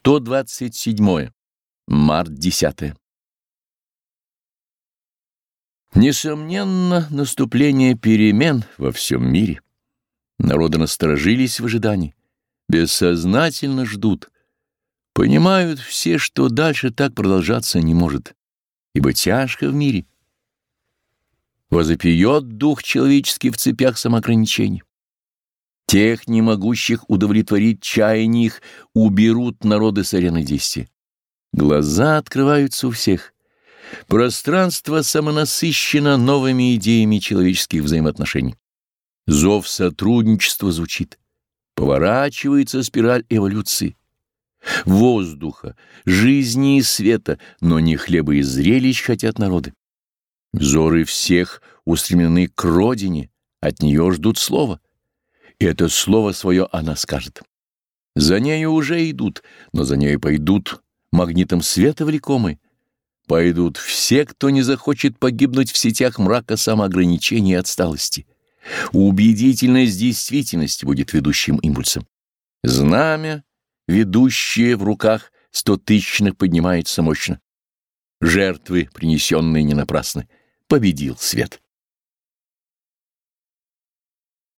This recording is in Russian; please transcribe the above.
127. Март 10. Несомненно, наступление перемен во всем мире. Народы насторожились в ожидании, бессознательно ждут. Понимают все, что дальше так продолжаться не может, ибо тяжко в мире. Возопьет дух человеческий в цепях самоограничений. Тех, не могущих удовлетворить чаяния их, уберут народы с арены действия. Глаза открываются у всех. Пространство самонасыщено новыми идеями человеческих взаимоотношений. Зов сотрудничества звучит. Поворачивается спираль эволюции. Воздуха, жизни и света, но не хлеба и зрелищ хотят народы. Взоры всех устремлены к родине, от нее ждут слова. И это слово свое она скажет. За нею уже идут, но за нею пойдут магнитом света влекомы. Пойдут все, кто не захочет погибнуть в сетях мрака самоограничения и отсталости. Убедительность действительности будет ведущим импульсом. Знамя, ведущее в руках стотысячных, поднимается мощно. Жертвы, принесенные не напрасны. Победил свет.